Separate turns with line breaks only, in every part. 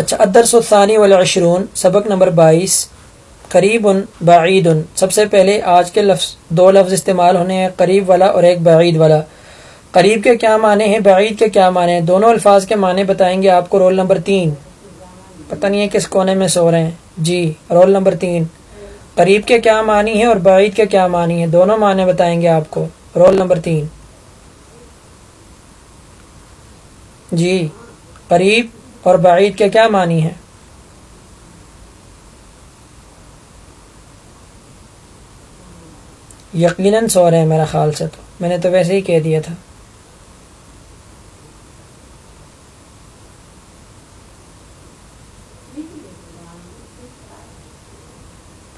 اچھا ادرس ثانی والعشرون، سبق نمبر بائیس، قریب بعید۔ سب سے پہلے آج کے لفظ، دو لفظ استعمال ہونے ہیں، قریب والا اور ایک بعید والا۔ قریب کے کیا معنی ہیں، بعید کے کیا معنی ہیں؟ دونوں الفاظ کے معنی بتائیں گے آپ کو رول نمبر تین۔ پتہ نہیں ہے کس کونے میں سو رہے ہیں۔ جی رول نمبر تین۔ قریب کے کیا معنی ہیں اور بعید کے کیا معنی ہیں؟ دونوں معنی بتائیں گے آپ کو۔ رول نمبر تین۔ جی قریب اور بعید کے کیا معنی ہیں؟ یقیناً سو رہے ہیں میرا خیال سے تو۔ میں نے تو ویسے ہی کہہ دیا تھا۔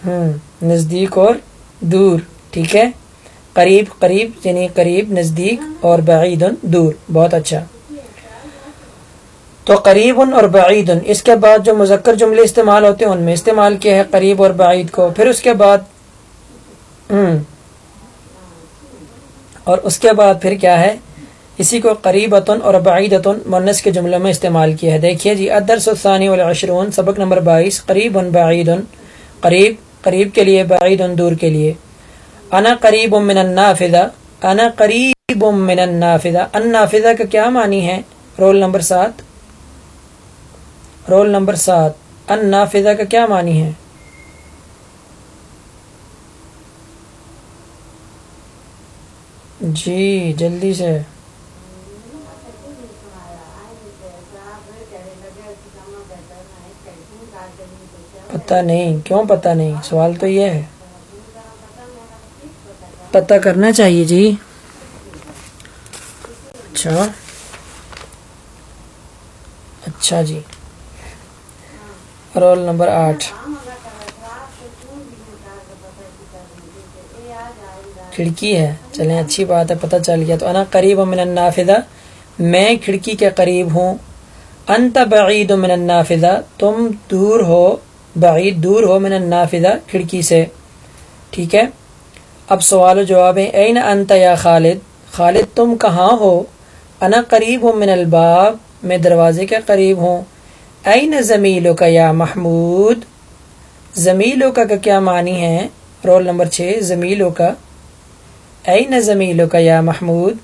ہوں نزدیک اور دور، ٹھیک ہے؟ قریب قریب یعنی قریب، نزدیک اور بعید دور۔ بہت اچھا۔ تو قریب اور بعید۔ اس کے بعد جو مذکر جملے استعمال ہوتے ہیں، ان میں استعمال کیا ہے قریب اور بعید کو۔ پھر اس کے بعد اور اس کے بعد پھر کیا ہے؟ اسی کو قریب اور بعیدتن منس کے جملوں میں استعمال کیا ہے۔ دیکھیے جی ادرس الثانی والعشرون، سبق نمبر بائیس، قریب بعید قریب قریب کے لیے بعید دور کے لیے۔ انا قریب من النافذہ، انا قریب من النافذہ۔ النافذہ کا کیا معنی ہے؟ رول نمبر سات۔ رول نمبر سات۔ ان نافذہ کا کیا معنی ہے؟ جی جلدی سے۔ پتہ نہیں، کیوں پتہ نہیں؟ سوال تو یہ ہے۔ پتہ کرنا چاہیے جی۔ اچھا۔ اچھا جی۔ رول نمبر آٹھ۔ کھڑکی ہے۔ چلیں، اچھی بات ہے، پتہ چل گیا۔ تو انا قریب من النافذہ۔ میں کھڑکی کے قریب ہوں۔ انت بعید من النافذہ۔ تم دور ہو، بعید دور ہو من النافذہ کھڑکی سے۔ ٹھیک ہے؟ اب سوال و جواب ہے این انت یا خالد؟ خالد، تم کہاں ہو؟ انا قریب ہوں من الباب، میں دروازے کے قریب ہوں۔ این زمیلوں کا یا محمود؟ زمیلوں کا کیا معنی ہے؟ رول نمبر چھ زمیلوں کا این زمیلوں کا یا محمود؟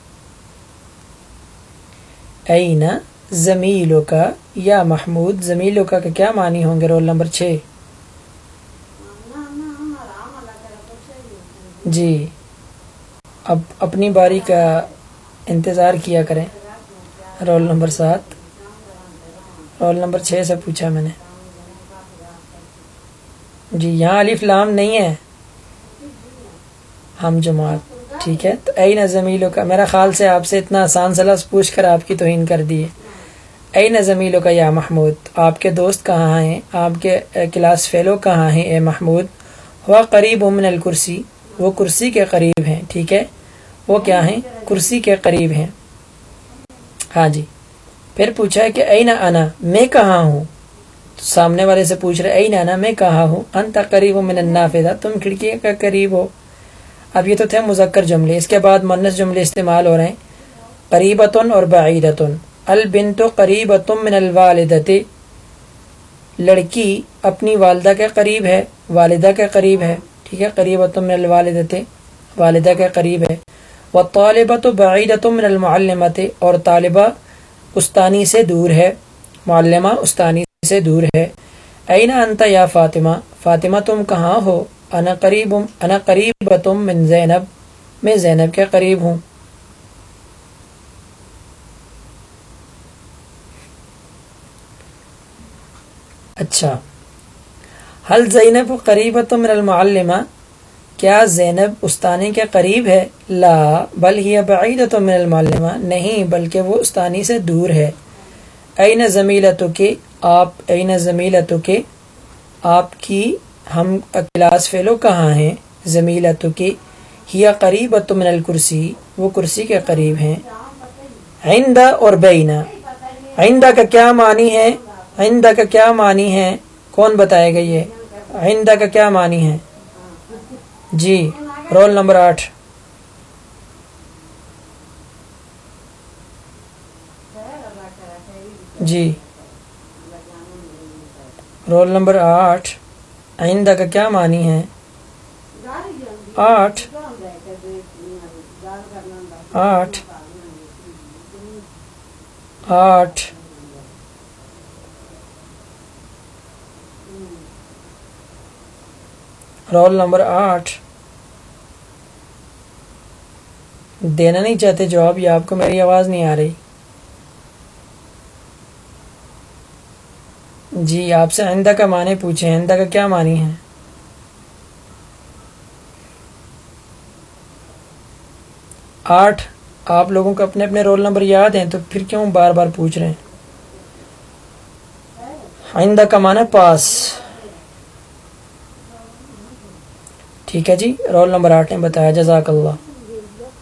این زمیلوں کا یا محمود؟ زمیلوں کا کیا معنی ہوں گے؟ رول نمبر چھ۔ جی۔ اب اپنی باری کا انتظار کیا کریں۔ رول نمبر سات۔ رول نمبر چھ سے پوچھا میں نے۔ جی یہاں علی فلام نہیں ہے۔ ہم جماعت، ٹھیک ہے۔ تو اے نظمیلوں کا، میرا خیال سے آپ سے اتنا آسان سلس پوچھ کر آپ کی توہین کر دی ہے۔ اے نظمیلوں کا یا محمود، آپ کے دوست کہاں ہیں؟ آپ کے کلاس فیلو کہاں ہیں؟ اے محمود وہ قریب امن الکرسی۔ وہ کرسی کے قریب ہیں، ٹھیک ہے۔ وہ کیا ہیں؟ کرسی کے قریب ہیں۔ ہاں جی۔ پھر پوچھا ہے کہ این انا؟ میں کہاں ہوں؟ سامنے والے سے پوچھ رہے این انا، میں کہاں ہوں؟ انت قریب من النافذہ، تم کھڑکی کا قریب ہو۔ اب یہ تو تھے مذکر جملے، اس کے بعد منس جملے استعمال ہو رہے ہیں۔ قریبتن اور بعیدتن۔ البنت قریبتن من الوالدت۔ لڑکی اپنی والدہ کے قریب ہے، والدہ کے قریب ہے، ٹھیک ہے؟ قریبتن من الوالدت، والدہ کے قریب ہے۔ والطالبۃ بعیدتن من المعلمت اور طالبہ استانی سے دور ہے، معلمہ استانی سے دور ہے۔ این انت یا فاطمہ؟ فاطمہ تم کہاں ہو؟ انا قریب انا قریب تم من زینب۔ میں زینب کے قریب ہوں۔ اچھا۔ حل زینب قریب تم من المعلمہ؟ کیا زینب استانی کے قریب ہے؟ لا، بل ہی بعید من المعلمہ، نہیں، بلکہ وہ استانی سے دور ہے۔ این زمیلتو کے آپ این زمیلتو کے آپ کی ہم کلاس فیلو کہاں ہیں؟ زمیلتو کے ہی قریب من الکرسی، وہ کرسی کے قریب ہیں۔ عند اور بینا۔ عند کا کیا معنی ہے؟ عند کا کیا معنی ہے؟ کون بتائے گا یہ؟ عند کا کیا معنی ہے؟ جی رول نمبر آٹھ۔ جی۔ رول نمبر آٹھ، آئندہ کا کیا معنی ہے؟ آٹھ۔ آٹھ۔ آٹھ۔ رول نمبر آٹھ دینا نہیں چاہتے جواب یا آپ کو میری آواز نہیں آ رہی۔ جی آپ سے آئندہ کا معنی پوچھیں، آئندہ کا کیا معنی ہے؟ آٹھ، آپ لوگوں کو اپنے اپنے رول نمبر یاد ہیں، تو پھر کیوں بار بار پوچھ رہے ہیں؟ آئندہ کا معنی پاس۔ ٹھیک ہے جی رول نمبر آٹھ نے بتایا، جزاک اللہ۔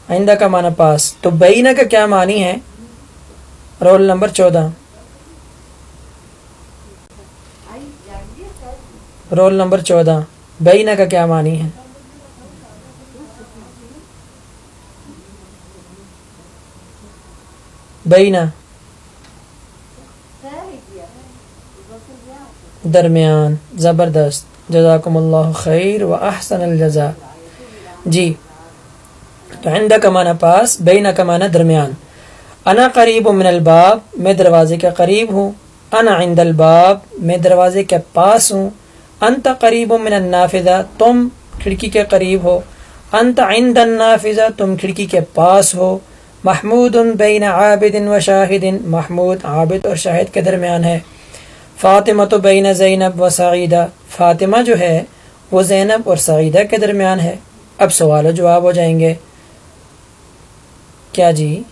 آئندہ کا معنی پاس۔ تو بینا کا کیا معنی ہے؟ رول نمبر چودہ۔ رول نمبر چودہ۔ بینا کا کیا معنی ہے؟ بینا درمیان۔ زبردست۔ جزاکم اللہ خیر و احسن الجزا جی تو عند کا معنی پاس بینا کا معنی درمیان۔ انا قریب من الباب، میں دروازے کے قریب ہوں۔ انا عند الباب، میں دروازے کے پاس ہوں۔ انت قریب من النافذہ، تم کھڑکی کے قریب ہو۔ انت عند النافذہ، تم کھڑکی کے پاس ہو۔ محمود بین عابد و شاہد، محمود عابد اور شاہد کے درمیان ہے۔ فاطمہ تو بین زینب و سعیدہ۔ فاطمہ جو ہے وہ زینب اور سعیدہ کے درمیان ہے۔ اب سوال و جواب ہو جائیں گے۔ کیا جی؟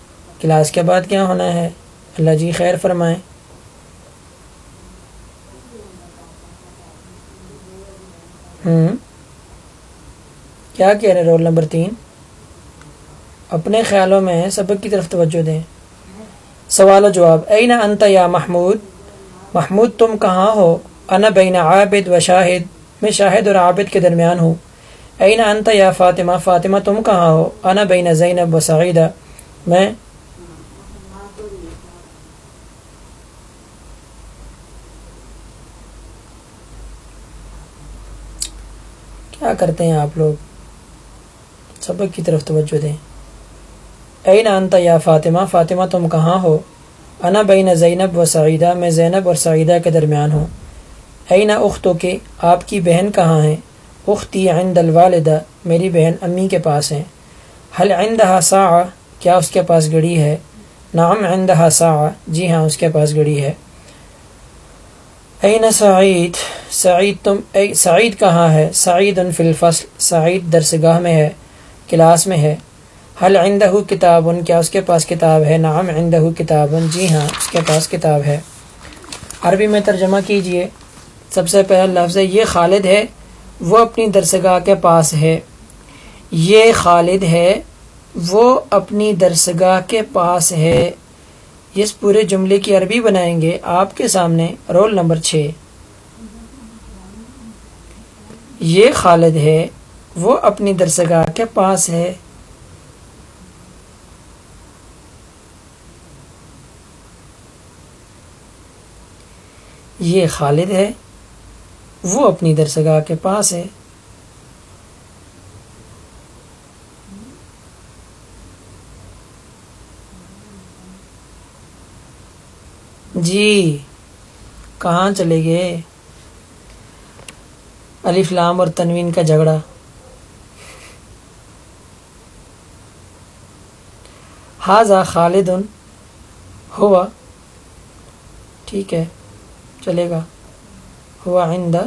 کلاس کے بعد کیا ہونا ہے؟ اللہ جی خیر فرمائیں۔ ہوں کیا کہہ رہے رول نمبر تین؟ اپنے خیالوں میں سبق کی طرف توجہ دیں۔ سوال و جواب۔ این انت یا محمود؟ محمود تم کہاں ہو؟ انا بین عابد و شاہد، میں شاہد اور عابد کے درمیان ہوں۔ این انت یا فاطمہ؟ فاطمہ تم کہاں ہو؟ انا بین زینب و سعیدہ۔ میں کیا کرتے ہیں آپ لوگ؟ سبق کی طرف توجہ دیں۔ این انت یا فاطمہ؟ فاطمہ تم کہاں ہو؟ انا بین زینب و سعیدہ۔ میں زینب اور سعیدہ کے درمیان ہوں۔ این اختو کے، آپ کی بہن کہاں ہیں؟ اختی عند الوالدہ، میری بہن امی کے پاس ہیں۔ حل عندها ساعہ، کیا اس کے پاس گڑی ہے؟ نعم عندها ساعہ جی ہاں اس کے پاس گڑی ہے۔ این سعید؟ سعید تم، اے سعید کہاں ہے؟ سعید فی الفصل، سعید درسگاہ میں ہے، کلاس میں ہے۔ حل عندہ کتاب کیا اس کے پاس کتاب ہے؟ نعم عندہ کتاب جی ہاں اس کے پاس کتاب ہے۔ عربی میں ترجمہ کیجیے۔ سب سے پہلا لفظ ہے، یہ خالد ہے، وہ اپنی درسگاہ کے پاس ہے۔ یہ خالد ہے، وہ اپنی درسگاہ کے پاس ہے۔ اس پورے جملے کی عربی بنائیں گے آپ کے سامنے رول نمبر چھ۔ یہ خالد ہے، وہ اپنی درسگاہ کے پاس ہے۔ یہ خالد ہے وہ اپنی درسگاہ کے پاس ہے۔ جی کہاں چلے گئے؟ الف لام اور تنوین کا جھگڑا۔ حاضہ خالد ہوا، ٹھیک ہے، چلے گا۔ ہوا آئندہ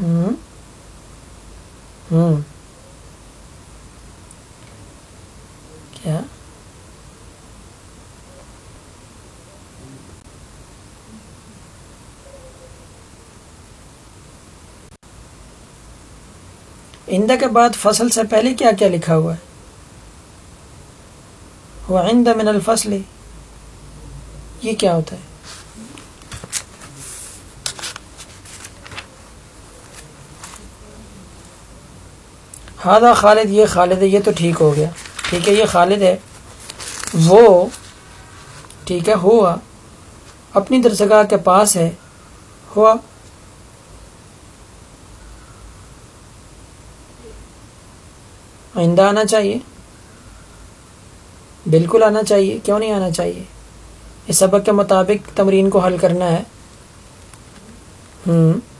ہوں ہوں کیا اندہ کے بعد فصل سے پہلے کیا کیا لکھا ہوا ہے؟ وہ آئندہ من الفصل. یہ کیا ہوتا ہے؟ ہاں خالد، یہ خالد ہے، یہ تو ٹھیک ہو گیا۔ ٹھیک ہے، یہ خالد ہے۔ وہ، ٹھیک ہے، ہوا اپنی درسگاہ کے پاس ہے۔ ہوا۔ آئندہ آنا چاہیے۔ بالکل آنا چاہیے۔ کیوں نہیں آنا چاہیے؟ اس سبق کے مطابق تمرین کو حل کرنا ہے۔ ہوں۔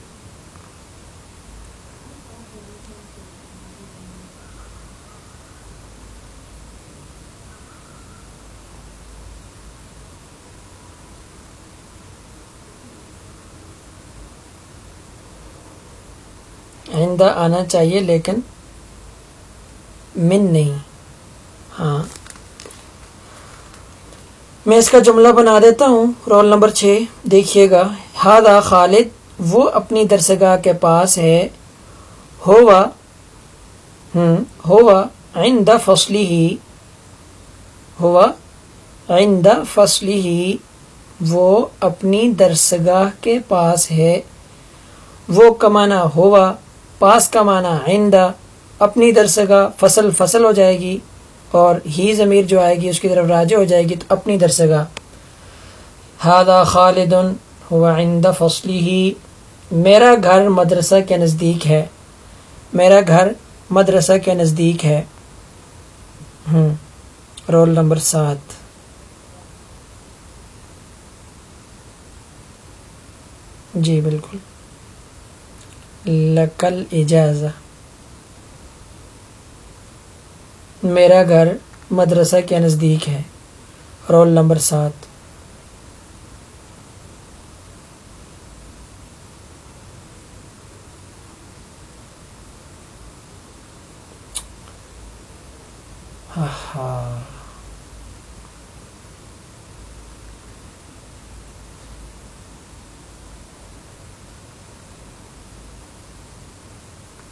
آئندہ آنا چاہیے، لیکن من نہیں۔ ہاں۔ میں اس کا جملہ بنا دیتا ہوں، رول نمبر چھ، دیکھیے گا۔ ہادا خالد، وہ اپنی درسگاہ کے پاس ہے۔ ہوا ہوں ہوا عند فصلی ہی ہوا عند فصلی ہی وہ اپنی درسگاہ کے پاس ہے۔ وہ کمانا ہوا پاس کا معنی عند اپنی درسگاہ فصل فصل ہو جائے گی اور ہی ضمیر جو آئے گی اس کی طرف راجع ہو جائے گی تو اپنی درسگاہ ہادا خالد ہوا عند فصلی ہی میرا گھر مدرسہ کے نزدیک ہے۔ میرا گھر مدرسہ کے نزدیک ہے۔ ہوں رول نمبر سات۔ جی بالکل۔ لکل اجازہ۔ میرا گھر مدرسہ کے نزدیک ہے۔ رول نمبر سات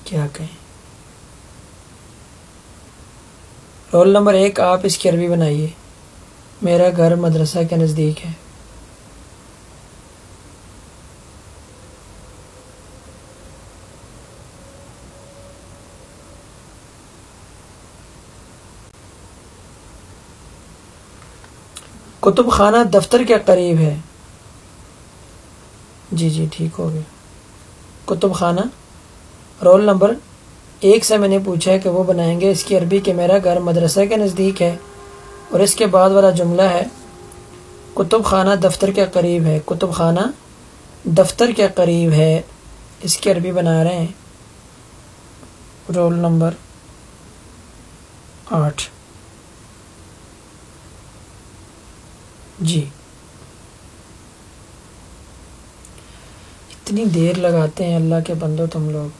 کیا کہیں رول نمبر ایک آپ اس کی عربی بنائیے میرا گھر مدرسہ کے نزدیک ہے کتب خانہ دفتر کے قریب ہے جی جی ٹھیک ہو گیا کتب خانہ رول نمبر ایک سے میں نے پوچھا کہ وہ بنائیں گے اس کی عربی کہ میرا گھر مدرسہ کے نزدیک ہے اور اس کے بعد والا جملہ ہے، کتب خانہ دفتر کے قریب ہے۔ کتب خانہ دفتر کے قریب ہے۔ اس کی عربی بنا رہے ہیں۔ رول نمبر آٹھ۔ جی۔ اتنی دیر لگاتے ہیں اللہ کے بندو تم لوگ۔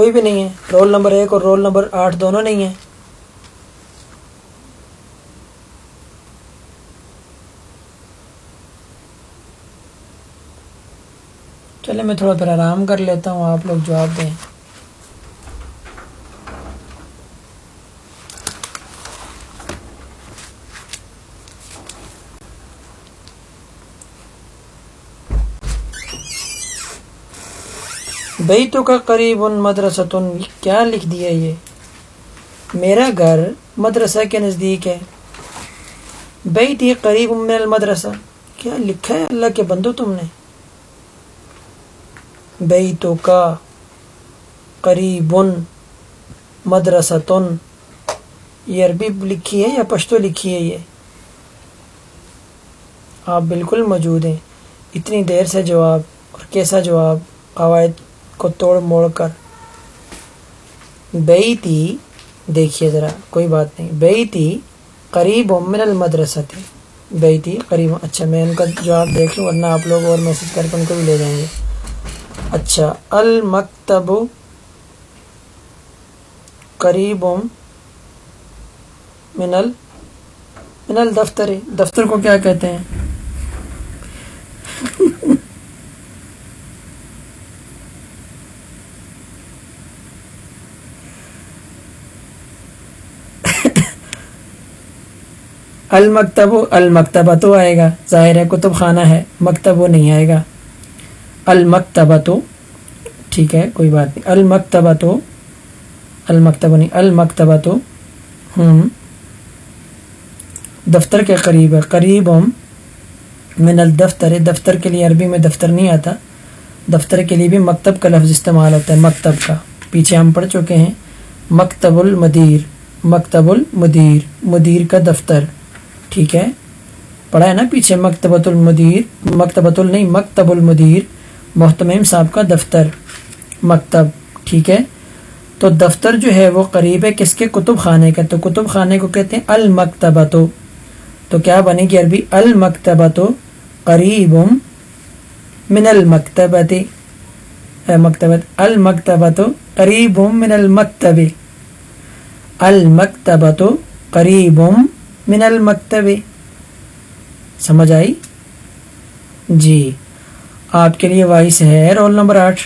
کوئی بھی نہیں ہے۔ رول نمبر ایک اور رول نمبر آٹھ دونوں نہیں ہیں۔ چلے میں تھوڑا پھر آرام کر لیتا ہوں، آپ لوگ جواب دیں۔ بیتوں کا قریب ان مدرسۃ، کیا لکھ دیا یہ؟ میرا گھر مدرسہ کے نزدیک ہے۔ بیتی قریب من المدرسہ۔ کیا لکھا ہے اللہ کے بندو تم نے؟ بیتوں کا قریب مدرسۃ۔ یہ عربی لکھی ہے یا پشتو لکھی ہے یہ؟ آپ بالکل موجود ہیں۔ اتنی دیر سے جواب اور کیسا جواب؟ قواعد کو توڑ موڑ کر۔ بیتی دیکھیے ذرا، کوئی بات نہیں۔ بیتی قریب من المدرسہ تھے بیتی قریب۔ اچھا میں ان کا جواب دیکھ لوں ورنہ آپ لوگ اور میسج کر کے ان کو بھی لے جائیں گے۔ اچھا المکتب قریب من ال، من الدفتر۔ دفتر کو کیا کہتے ہیں؟ المکتب المکتبہ تو آئے گا۔ ظاہر ہے کتب خانہ ہے، مکتب وہ نہیں آئے گا۔ المکتبہ تو ٹھیک ہے، کوئی بات نہیں۔ المکتبہ تو المکتبہ نہیں المکتبہ تو ہوں دفتر کے قریب ہے۔ قریب ہم من الدفتر، دفتر کے لیے عربی میں دفتر نہیں آتا۔ دفتر کے لیے بھی مکتب کا لفظ استعمال ہوتا ہے، مکتب کا۔ پیچھے ہم پڑھ چکے ہیں۔ مکتب المدیر مکتب المدیر، مدیر کا دفتر۔ ٹھیک ہے؟ پڑھا ہے نا پیچھے مکتبۃ المدیر، مکتبۃ نہیں، مکتب المدیر، محتمیم صاحب کا دفتر، مکتب، ٹھیک ہے؟ تو دفتر جو ہے وہ قریب ہے کس کے؟ کتب خانے کا تو کتب خانے کو کہتے ہیں المکتبہ تو کیا بنے گی عربی؟ المکتبہ تو قریب من المکتبت مکتبت المکتبت قریب من المکتب۔ المکتبت قریب من المکتب سمجھ آئی جی آپ کے لیے وائس ہے رول نمبر آٹھ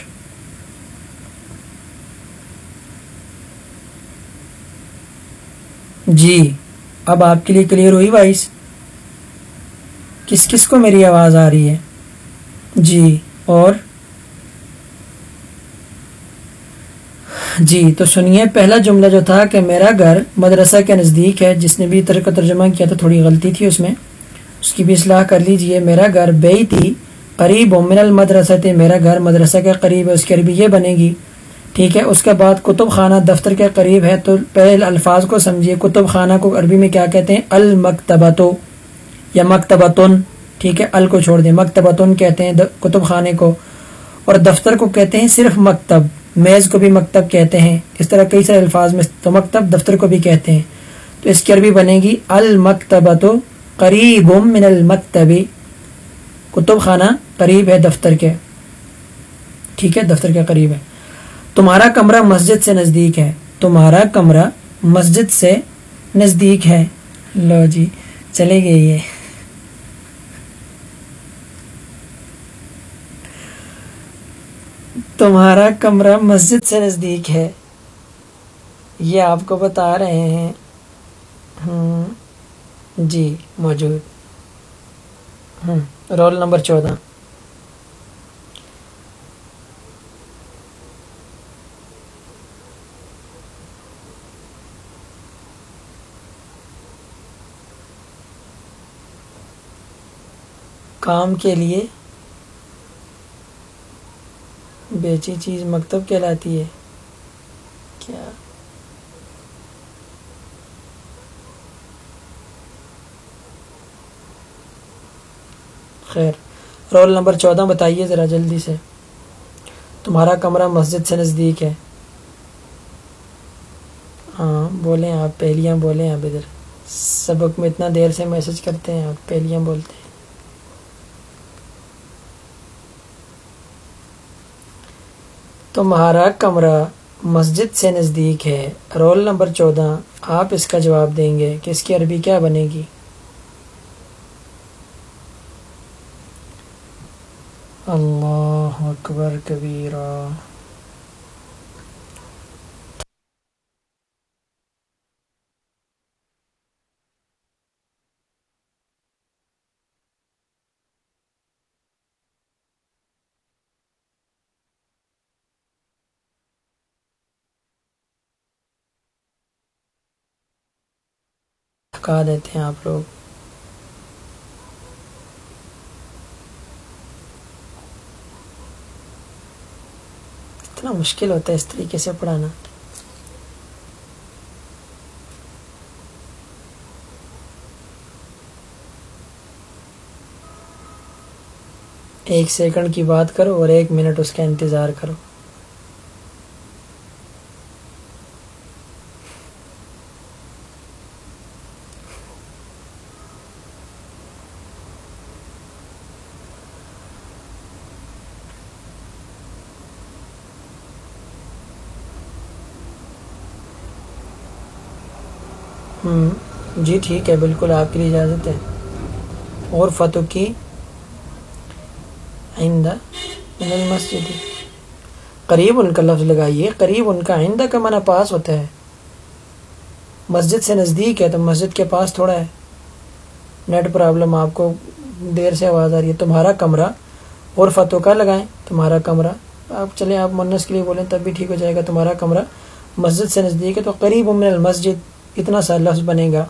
جی اب آپ کے لیے کلیئر ہوئی وائس کس کس کو میری آواز آ رہی ہے جی اور جی تو سنیے، پہلا جملہ جو تھا کہ میرا گھر مدرسہ کے نزدیک ہے، جس نے بھی ترک ترجمہ کیا تو تھوڑی غلطی تھی اس میں۔ اس کی بھی اصلاح کر لیجیے، میرا گھر بے تھی قریب من المدرسہ تھے میرا گھر مدرسہ کے قریب ہے، اس کی عربی یہ بنے گی۔ ٹھیک ہے، اس کے بعد کتب خانہ دفتر کے قریب ہے، تو پہلے الفاظ کو سمجھیے۔ کتب خانہ کو عربی میں کیا کہتے ہیں؟ المکتبتو یا مکتبتن۔ ٹھیک ہے، ال کو چھوڑ دیں، مکتبتن کہتے ہیں کتب خانے کو۔ اور دفتر کو کہتے ہیں صرف مکتب۔ میز کو بھی مکتب کہتے ہیں۔ اس طرح کئی سارے الفاظ میں تو مکتب، دفتر کو بھی کہتے ہیں۔ تو اس کی عربی بنے گی المکتبت قریب من المکتبی۔ کتب خانہ قریب ہے دفتر کے۔ ٹھیک ہے، دفتر کے قریب ہے۔ تمہارا کمرہ مسجد سے نزدیک ہے۔ تمہارا کمرہ مسجد سے نزدیک ہے۔ لو جی چلے گئے یہ۔ تمہارا کمرہ مسجد سے نزدیک ہے۔ یہ آپ کو بتا رہے ہیں۔ جی موجود۔ رول نمبر چودہ۔ کام کے لیے بیچی چیز مکتب کہلاتی ہے۔ کیا؟ خیر رول نمبر چودہ بتائیے ذرا جلدی سے۔ تمہارا کمرہ مسجد سے نزدیک ہے۔ ہاں بولیں آپ پہلیاں بولیں آپ ادھر۔ سبق میں اتنا دیر سے میسج کرتے ہیں آپ پہلیاں بولتے ہیں۔ تمہارا کمرہ مسجد سے نزدیک ہے۔ رول نمبر چودہ، آپ اس کا جواب دیں گے کہ اس کی عربی کیا بنے گی؟ اللہ اکبر کبیرہ۔ تھکا دیتے ہیں آپ لوگ۔ اتنا مشکل ہوتا ہے اس طریقے سے پڑھانا۔ ایک سیکنڈ کی بات کرو اور ایک منٹ اس کا انتظار کرو۔ جی ٹھیک ہے، بالکل آپ کے لیے اجازت ہے۔ اور فتح کی آئندہ مسجد قریب ان کا لفظ لگائیے۔ قریب ان کا آئندہ کا منع پاس ہوتا ہے۔ مسجد سے نزدیک ہے تو مسجد کے پاس تھوڑا ہے۔ نیٹ پرابلم، آپ کو دیر سے آواز آ رہی ہے۔ تمہارا کمرہ اور فتو کا لگائیں۔ تمہارا کمرہ۔ آپ چلیں، آپ منس کے لیے بولیں، تب بھی ٹھیک ہو جائے گا۔ تمہارا کمرہ مسجد سے نزدیک ہے تو قریب من المسجد۔ اتنا سا لفظ بنے گا،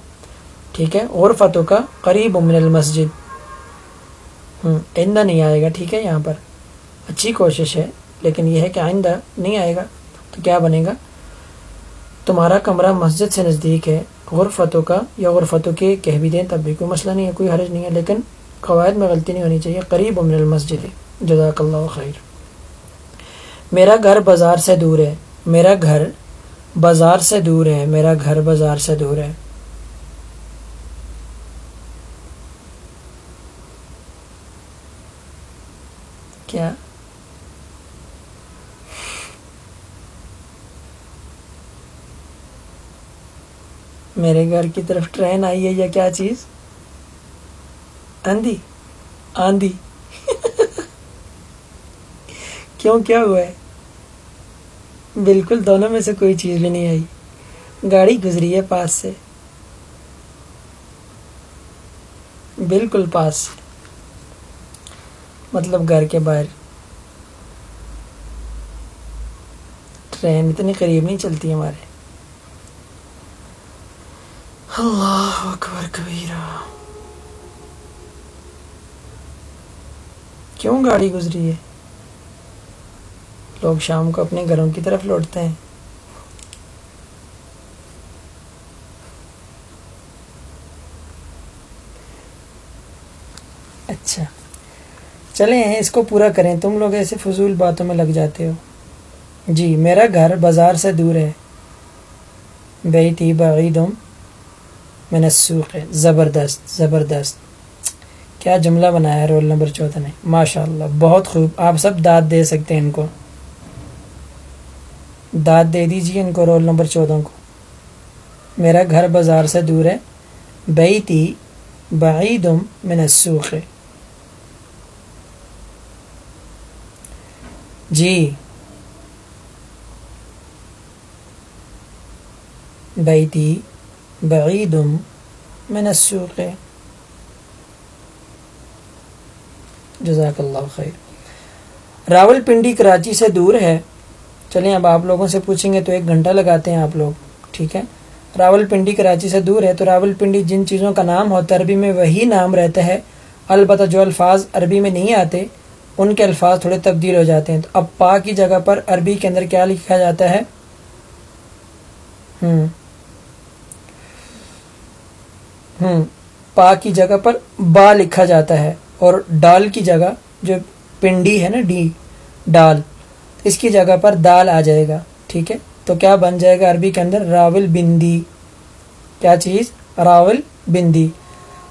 ٹھیک ہے؟ اور فتو کا قریب من المسجد۔ آئندہ نہیں آئے گا، ٹھیک ہے؟ یہاں پر اچھی کوشش ہے، لیکن یہ ہے کہ آئندہ نہیں آئے گا، تو کیا بنے گا؟ تمہارا کمرہ مسجد سے نزدیک ہے، غرفتوں کا یا غرفتوں کے کہہ بھی دیں تب بھی کوئی مسئلہ نہیں ہے، کوئی حرج نہیں ہے، لیکن قواعد میں غلطی نہیں ہونی چاہیے، قریب من المسجد جزاک اللہ خیر۔ میرا گھر بازار سے دور ہے، میرا گھر بازار سے دور ہے میرا گھر بازار سے دور ہے کیا؟ میرے گھر کی طرف ٹرین آئی ہے یا کیا چیز؟ آندھی۔ آندھی۔ کیوں، کیا ہوا ہے؟ بالکل دونوں میں سے کوئی چیز بھی نہیں آئی۔ گاڑی گزری ہے پاس سے۔ بالکل پاس۔ مطلب گھر کے باہر۔ ٹرین اتنی قریب نہیں چلتی ہمارے۔ اللہ اکبر کبیرہ۔ کیوں گاڑی گزری ہے؟ لوگ شام کو اپنے گھروں کی طرف لوٹتے ہیں۔ اچھا۔ چلیں، اس کو پورا کریں۔ تم لوگ ایسے فضول باتوں میں لگ جاتے ہو۔ جی میرا گھر بازار سے دور ہے۔ بیٹی بعیدم من السوق۔ ہے زبردست زبردست۔ کیا جملہ بنایا ہے رول نمبر چودہ نے؟ ماشاء اللہ بہت خوب۔ آپ سب داد دے سکتے ہیں ان کو۔ داد دے دیجیے ان کو رول نمبر چودہ کو۔ میرا گھر بازار سے دور ہے۔ بیتی بعیدم من السوق۔ ہے جی۔ بیتی بعید من السوق۔ جزاک اللہ خیر۔ راول پنڈی کراچی سے دور ہے۔ چلیں، اب آپ لوگوں سے پوچھیں گے تو ایک گھنٹہ لگاتے ہیں آپ لوگ، ٹھیک ہے؟ راول پنڈی کراچی سے دور ہے تو راول پنڈی جن چیزوں کا نام ہوتا ہے، عربی میں وہی نام رہتا ہے۔ البتہ جو الفاظ عربی میں نہیں آتے، ان کے الفاظ تھوڑے تبدیل ہو جاتے ہیں۔ تو اب پا کی جگہ پر عربی کے اندر کیا لکھا جاتا ہے؟ ہوں۔ ہوں۔ پا کی جگہ پر با لکھا جاتا ہے اور ڈال کی جگہ جو پنڈی ہے نا، ڈی، ڈال۔ اس کی جگہ پر دال آ جائے گا، ٹھیک ہے؟ تو کیا بن جائے گا عربی کے اندر؟ راول بندی۔ کیا چیز؟ راول بندی۔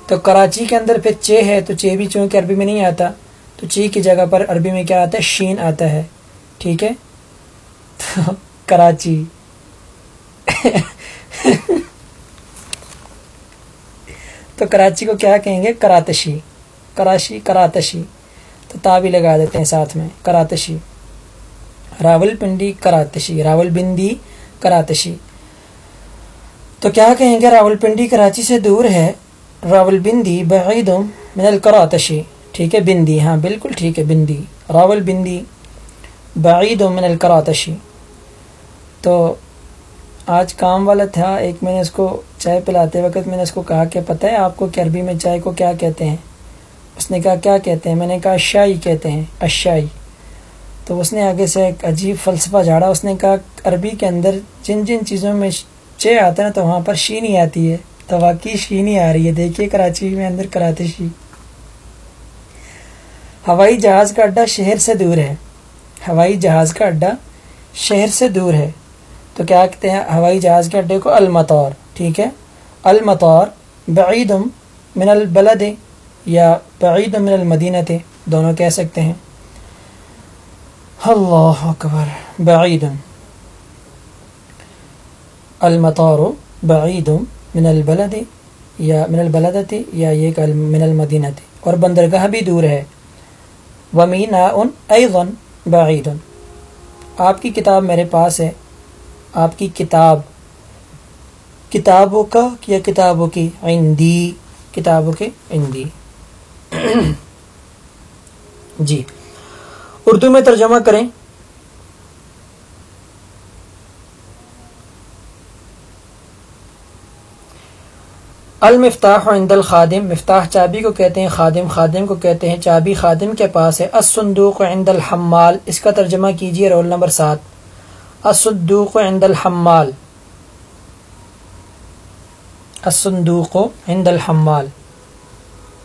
تو کراچی کے اندر پھر چے ہے، تو چے بھی چونکہ عربی میں نہیں آتا، تو چی کی جگہ پر عربی میں کیا آتا ہے؟ شین آتا ہے، ٹھیک ہے؟ تو کراچی۔ تو کراچی کو کیا کہیں گے؟ کراتشی۔ کراشی کراتشی۔ تو تا بھی لگا دیتے ہیں ساتھ میں، کراتشی۔ راول پنڈی کراتشی راول بندی کراتشی تو کیا کہیں گے راول پنڈی کراچی سے دور ہے؟ راول بندی بعیدم من الکراتشی ٹھیک ہے، بندی۔ ہاں بالکل ٹھیک ہے، بندی۔ راول بندی بعید و من الکراتشی تو آج کام والا تھا، ایک میں نے اس کو چائے پلاتے وقت میں نے اس کو کہا کہ پتہ ہے آپ کو کہ عربی میں چائے کو کیا کہتے ہیں؟ اس نے کہا، کیا کہتے ہیں؟ میں نے کہا اشائی کہتے ہیں اشائی تو اس نے آگے سے ایک عجیب فلسفہ جھاڑا۔ اس نے کہا، عربی کے اندر جن جن چیزوں میں چے آتا ہے تو وہاں پر شینی آتی ہے۔ تو واقعی شینی آ رہی ہے۔ دیکھیے کراچی میں اندر کراتے شی۔ ہوائی جہاز کا اڈا شہر سے دور ہے۔ ہوائی جہاز کا اڈا شہر سے دور ہے۔ تو کیا کہتے ہیں؟ ہوائی جہاز کے اڈے کو المطور ٹھیک ہے؟ المطور بعیدم من البلد یا بعید من المدینہ تھے دونوں کہہ سکتے ہیں۔ اللہ اکبر بعید المطور بعید من البلد یا من البلدت یا یہ من المدینہ تھے اور بندرگاہ بھی دور ہے۔ ومینا ان ایغن بعید آپ کی کتاب میرے پاس ہے۔ آپ کی کتاب۔ کتابوں کا یا کتابوں کی عندی۔ کتابوں کے اندی جی۔ اردو میں ترجمہ کریں۔ المفتاح عند الخادم، مفتاح چابی کو کہتے ہیں خادم خادم کو کہتے ہیں چابی، خادم کے پاس ہے۔ الصندوق عند الحمال، اس کا ترجمہ کیجیے رول نمبر سات۔ الصندوق عند الحمال۔ الصندوق عند الحمال۔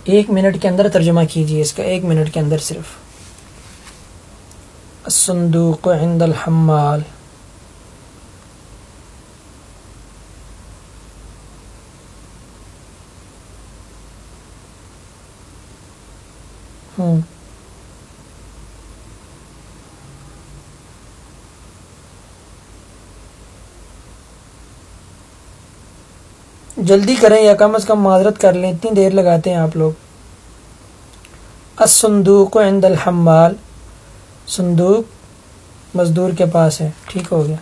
ایک منٹ کے اندر ترجمہ کیجیے اس کا، ایک منٹ کے اندر صرف۔ الصندوق عند الحمال. Hmm. جلدی کریں یا کم از کم معذرت کر لیں، اتنی دیر لگاتے ہیں آپ لوگ. الصندوق عند الحمال. صندوق مزدور کے پاس ہے۔ ٹھیک ہو گیا۔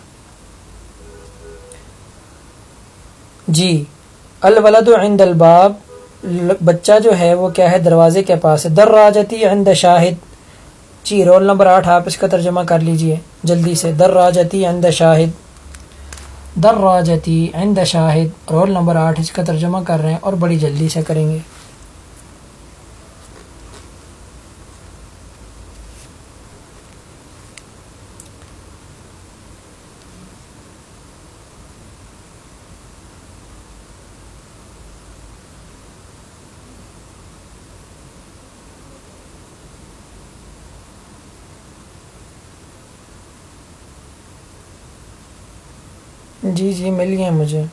جی الولد عند الباب، بچہ جو ہے وہ کیا ہے؟ دروازے کے پاس ہے۔ در راجتی عند شاہد۔ جی رول نمبر آٹھ، آپ اس کا ترجمہ کر لیجیے۔ جلدی سے۔ در راجتی عند شاہد۔ در راجتی عند شاہد۔ رول نمبر آٹھ اس کا ترجمہ کر رہے ہیں اور بڑی جلدی سے کریں گے۔ جی جی مل گیا مجھے۔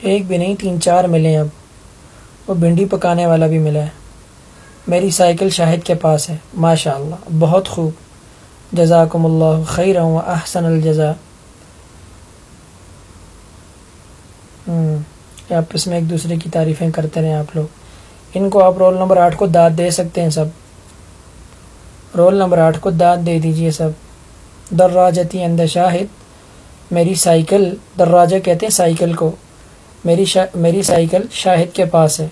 ایک بھی نہیں، تین، چار ملے اب۔ وہ بھنڈی پکانے والا بھی ملا ہے۔ میری سائیکل شاہد کے پاس ہے۔ ماشاء اللہ بہت خوب۔ جزاکم اللہ خیر احسن الجزا آپس میں ایک دوسرے کی تعریفیں کرتے رہیں آپ لوگ۔ ان کو آپ رول نمبر آٹھ کو داد دے سکتے ہیں سب۔ رول نمبر آٹھ کو داد دے دیجیے سب۔ دراجتی اند شاہد، میری سائیکل، دراجہ کہتے ہیں سائیکل کو۔ میری شا، میری سائیکل شاہد کے پاس ہے۔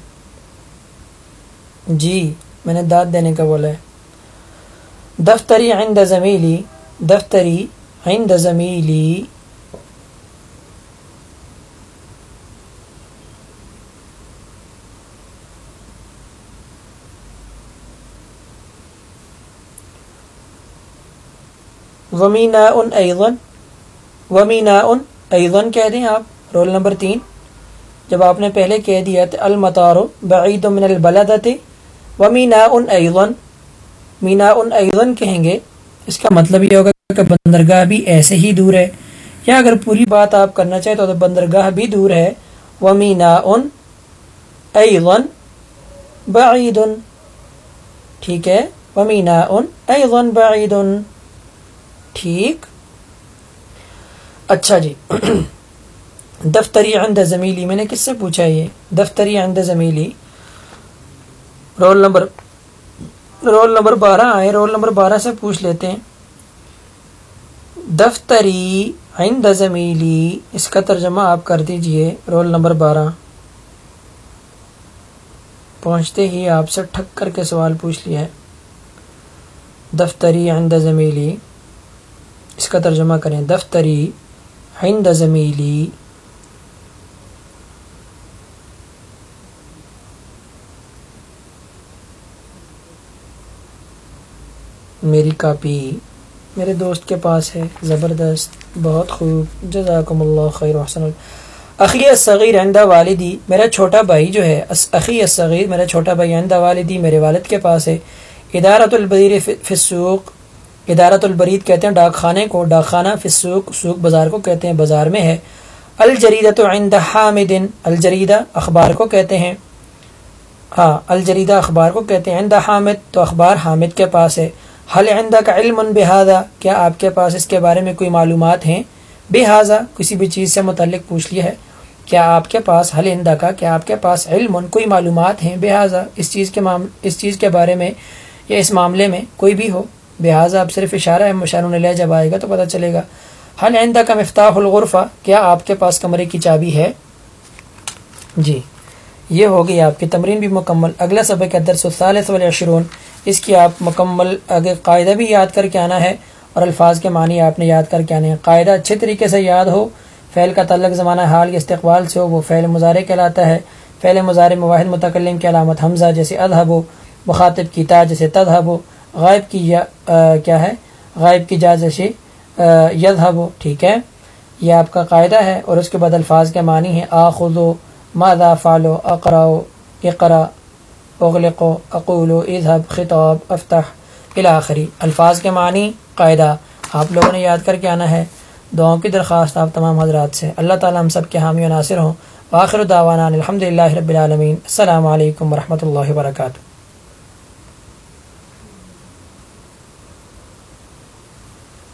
جی میں نے داد دینے کا بولا ہے۔ دفتری عند زمیلی، دفتری عند زمیلی۔ ومینا ان ایون ومینا ان ایون کہہ دیں آپ، رول نمبر تین۔ جب آپ نے پہلے کہہ دیا تھا المطارو بعید من البلدت ومینا in even Mina in even کہیں گے، اس کا مطلب یہ ہوگا کہ بندرگاہ بھی ایسے ہی دور ہے۔ یا اگر پوری بات آپ کرنا چاہیں تو بندرگاہ بھی دور ہے۔ ومینا ان ایون بعید ٹھیک ہے۔ ومینا ان ایون بعید ٹھیک۔ اچھا جی۔ دفتری عند زمیلی، میں نے کس سے پوچھا یہ؟ دفتری عند زمیلی۔ رول نمبر رول نمبر بارہ آئے، رول نمبر بارہ سے پوچھ لیتے ہیں۔ دفتری عند زمیلی، اس کا ترجمہ آپ کر دیجیے۔ رول نمبر بارہ۔ پہنچتے ہی آپ سے ٹھک کر کے سوال پوچھ لیا ہے۔ دفتری عند زمیلی۔ اس کا ترجمہ کریں دفتری ہند زمیلی۔ میری کاپی میرے دوست کے پاس ہے، زبردست، بہت خوب، جزاکم اللہ خیر وحسن اخی صغیر عندہ والدی، میرا چھوٹا بھائی جو ہے اخی صغیر میرا چھوٹا بھائی عندہ والدی میرے والد کے پاس ہے۔ ادارت البدیر فسوق ادارت البرید کہتے ہیں، ڈاک خانے کو، ڈاک خانہ فسوق سوق بازار کو کہتے ہیں، بازار میں ہے۔ الجریدہ تو عند حامد، الجریدہ اخبار کو کہتے ہیں۔ ہاں الجریدہ اخبار کو کہتے ہیں، عند حامد، تو اخبار حامد کے پاس ہے۔ حل عندہ کا علم بحاذا کیا آپ کے پاس اس کے بارے میں کوئی معلومات ہیں؟ بحاذا کسی بھی چیز سے متعلق پوچھ لیا ہے۔ کیا آپ کے پاس حل عندہ کا کیا آپ کے پاس علم کوئی معلومات ہیں؟ بحاذا اس چیز کے معامل، اس چیز کے بارے میں یا اس معاملے میں کوئی بھی ہو۔ لہٰذا اب صرف اشارہ ہے مشارون لے جب آئے گا تو پتہ چلے گا۔ حل آئندہ کا مفتاح الغرفہ کیا آپ کے پاس کمرے کی چابی ہے؟ جی یہ ہوگی آپ کی تمرین بھی مکمل۔ اگلا سبق کے درس الثالث والعشرون۔ اس کی آپ مکمل آگے قاعدہ بھی یاد کر کے آنا ہے اور الفاظ کے معنی آپ نے یاد کر کے آنے ہیں۔ قاعدہ اچھے طریقے سے یاد ہو، فعل کا تعلق زمانہ حال کے استقبال سے ہو، وہ فعل مظاہرے کہلاتا ہے۔ فعل مظاہرے مواحد متکلم کی علامت حمزہ جیسے ادہب ہو، مخاطب کی تا جیسے تدہب ہو۔ غائب کی یا کیا ہے؟ غائب کی جا جیسے یدہب ہو ٹھیک ہے؟ یہ آپ کا قاعدہ ہے اور اس کے بعد الفاظ کے معنی ہیں آخذ و مادا فالو اقراؤ اقرا اغلق و اقول و اظہب خطاب، افتح الاخری الفاظ کے معنی، قاعدہ۔ آپ لوگوں نے یاد کر کے آنا ہے، دعاؤں کی درخواست آپ تمام حضرات سے۔ اللہ تعالیٰ ہم سب کے حامی و ناصر ہوں۔ باخر دعوانا الحمد للہ رب العالمین۔ السلام علیکم ورحمۃ اللہ وبرکاتہ۔